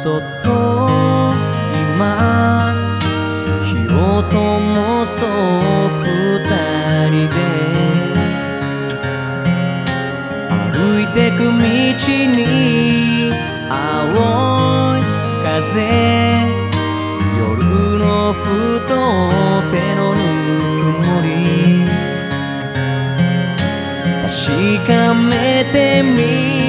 そっと今火を灯そう二人で歩いてく道に青い風夜のふと手のぬくもり確かめてみる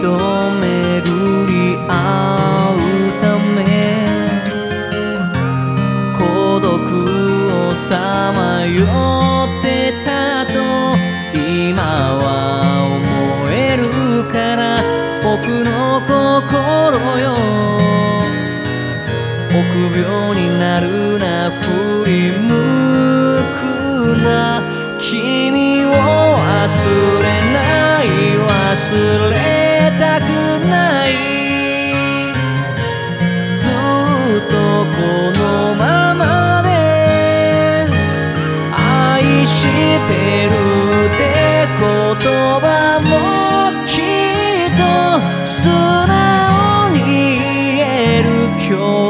と巡り合うため孤独をさまよってたと今は思えるから僕の心よ。臆病になるな振り向くな。君を忘れない忘れたくしてるって言葉もきっと素直に言える今日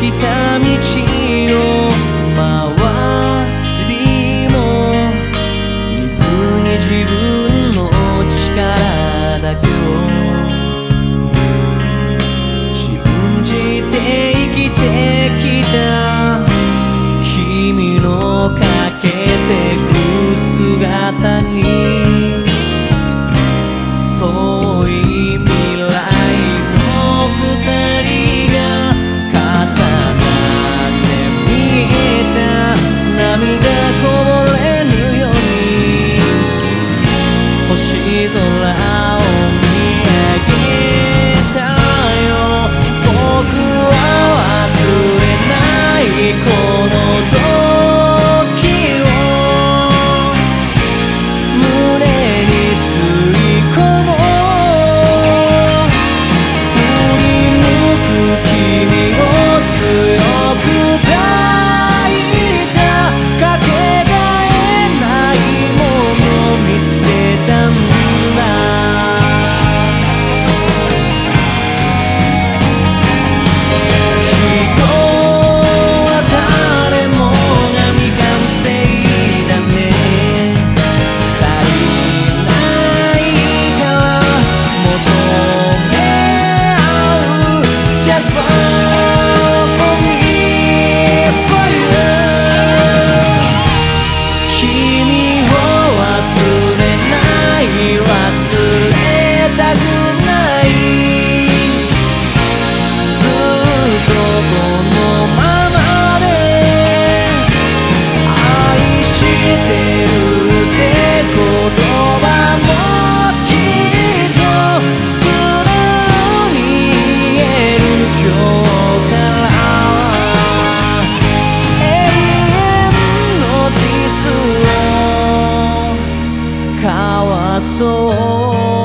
きた道を周りも見ずに自分かわそう